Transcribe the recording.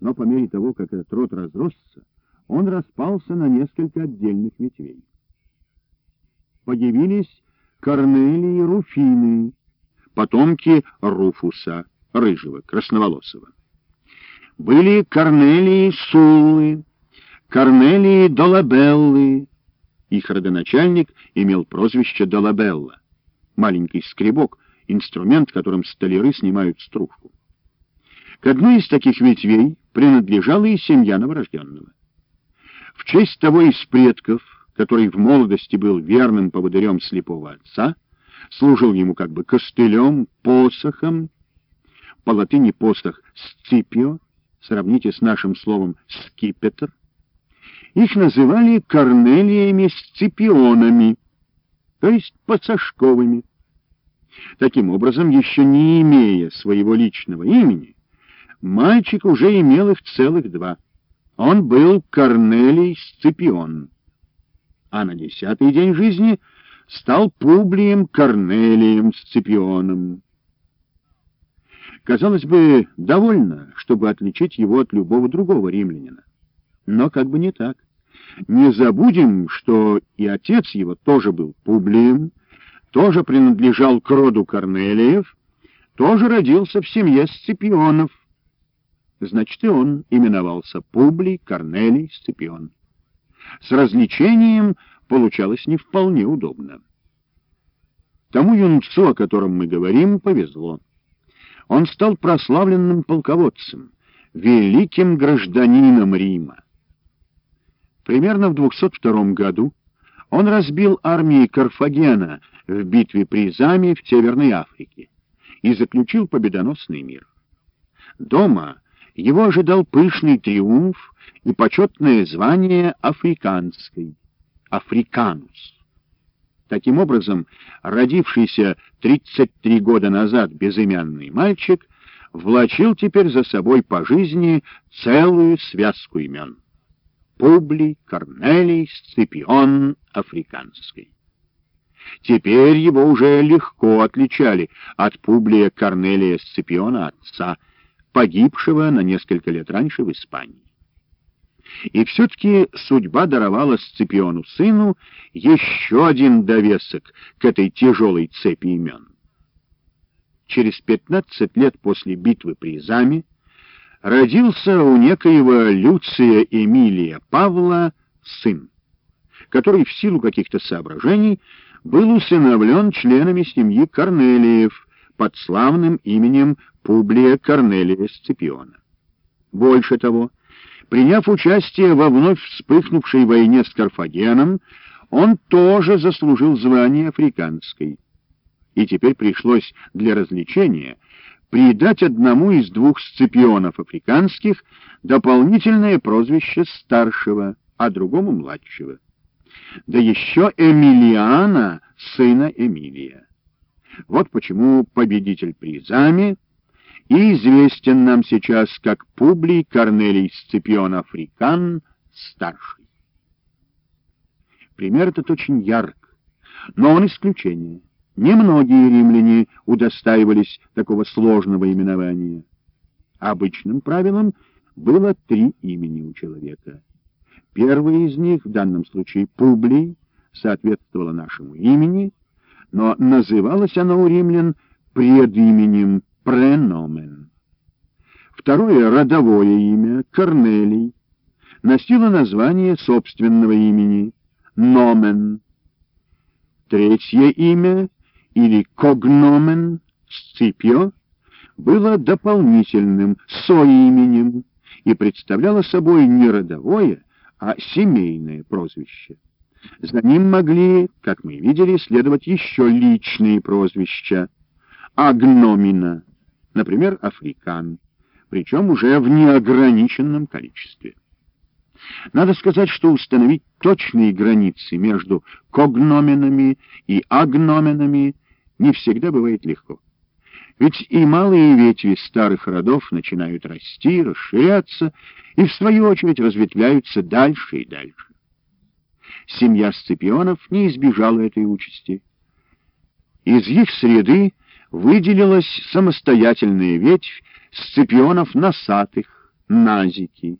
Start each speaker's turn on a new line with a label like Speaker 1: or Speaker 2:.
Speaker 1: но по мере того, как этот род разросся, он распался на несколько отдельных ветвей. Появились Корнелии Руфины, потомки Руфуса, рыжего, красноволосого. Были Корнелии Суллы, Корнелии Долабеллы. Их родоначальник имел прозвище Долабелла, маленький скребок, инструмент, которым столяры снимают стружку. К одной из таких ветвей принадлежала и семья новорожденного. В честь того из предков, который в молодости был верным поводырем слепого отца, служил ему как бы костылем, посохом, по латыни посох «сципио», сравните с нашим словом «скипетр», их называли Корнелиями-сципионами, то есть посошковыми. Таким образом, еще не имея своего личного имени, мальчик уже имел их целых два. Он был Корнелий Сципион, а на десятый день жизни стал Публием Корнелием Сципионом. Казалось бы, довольно, чтобы отличить его от любого другого римлянина. Но как бы не так. Не забудем, что и отец его тоже был Публием, тоже принадлежал к роду Корнелиев, тоже родился в семье Сципионов. Значит, и он именовался Публий Корнелий Сципион. С развлечением получалось не вполне удобно. Тому юнцу, о котором мы говорим, повезло. Он стал прославленным полководцем, великим гражданином Рима. Примерно в 202 году он разбил армии Карфагена в битве при Заме в Северной Африке и заключил победоносный мир. Дома его ожидал пышный триумф и почетное звание африканской, африканус. Таким образом, родившийся 33 года назад безымянный мальчик влачил теперь за собой по жизни целую связку имен. Публий, Корнелий, Сципион Африканский. Теперь его уже легко отличали от Публия Корнелия Сципиона отца, погибшего на несколько лет раньше в Испании. И все-таки судьба даровала Сципиону сыну еще один довесок к этой тяжелой цепи имен. Через пятнадцать лет после битвы при Заме родился у некоего Люция Эмилия Павла сын, который в силу каких-то соображений был усыновлен членами семьи Корнелиев под славным именем Публия Корнелия Сципиона. Больше того, приняв участие во вновь вспыхнувшей войне с Карфагеном, он тоже заслужил звание африканской. И теперь пришлось для развлечения придать одному из двух сципионов африканских дополнительное прозвище старшего, а другому младшего. Да еще Эмилиана, сына Эмилия. Вот почему победитель призами и известен нам сейчас как Публий Корнелий Сципион Африкан старший. Пример этот очень ярк, но он исключение. Немногие римляне удостаивались такого сложного именования. Обычным правилом было три имени у человека. Первое из них, в данном случае Публий, соответствовало нашему имени, но называлось оно у римлян предименем преномен. Второе родовое имя, Корнелий, носило название собственного имени, Номен. Третье имя или когномен Сципио было дополнительным соименем и представляло собой не родовое, а семейное прозвище. За ним могли, как мы видели, следовать еще личные прозвища. Агномина, например, африкан, причем уже в неограниченном количестве. Надо сказать, что установить точные границы между когноменами и агноменами не всегда бывает легко. Ведь и малые ветви старых родов начинают расти, расширяться и, в свою очередь, разветвляются дальше и дальше. Семья Сципионов не избежала этой участи. Из их среды выделилась самостоятельная ветвь Сципионов носатых, назики.